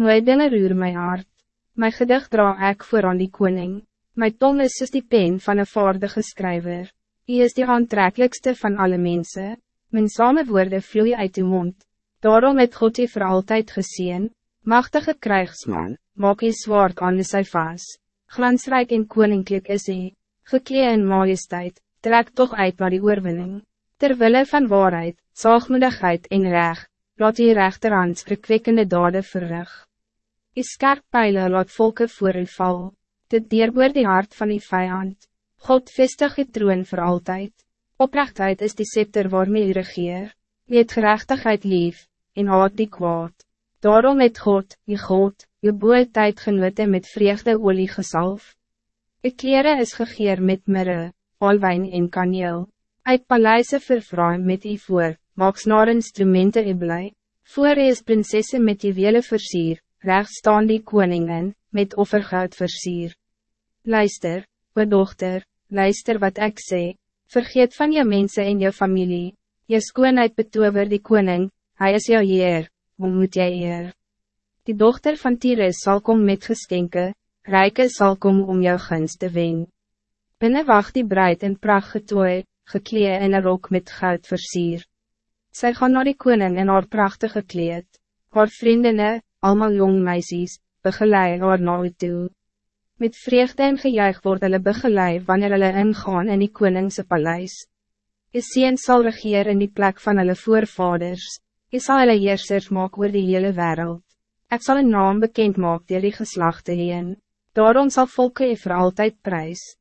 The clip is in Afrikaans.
Mooi dinge roer my hart. My gedicht dra ek voor aan die koning. My tong is soos die pen van een vaardige skryver. Hy is die aantrekelijkste van alle mensen. Mijn same woorde vloei uit uw mond. Daarom het God u voor altijd gezien. Machtige krijgsman, maak je zwaard aan de sy vas. Glansrijk en koninklijk is hy. Geklee in majesteit, trek toch uit naar die oorwinning. Terwille van waarheid, zaagmoedigheid en recht, laat die rechterhand verkwekkende dade verrig. Die skerp pijlen laat volke voor u val. Dit deerboor die hart van die vijand. God vestig die troon voor altijd. Oprechtheid is die scepter waarmee u regeer. U het gerechtigheid lief, en haat die kwaad. Daarom het God, die God, je boe tijd genote met vreugde olie gesalf. Je kleren is gegeer met mirre, alwijn en kaneel. Uit paleise vervrouw met die voor, maak snaar instrumenten en blij. Voor is prinsesse met die wele versier, recht staan die koningin, met offergoud versier. Luister, o dochter, luister wat ik zeg. Vergeet van je mensen en je familie. Je skoonheid betover die koning, hij is jou heer, hoe moet jij eer? Die dochter van Tyrus zal komen met geskenke, rijke zal komen om jou gunst te wen. Binnen wacht die bruid in pracht getooi, geklee in een rok met goud versier. Zij gaan naar die koning in haar prachtige kleed. Haar vriendinnen, allemaal jong meisjes, begeleid haar naar u toe. Met vreugde en gejuich word hulle begeleid wanneer hulle ingaan in die koningse paleis. Je sien sal regeer in die plek van hulle voorvaders. Je zal hulle heersers maak oor die hele wereld. Ik zal een naam bekend maak dier die geslachte heen. Daarom zal volke je voor altijd prijs.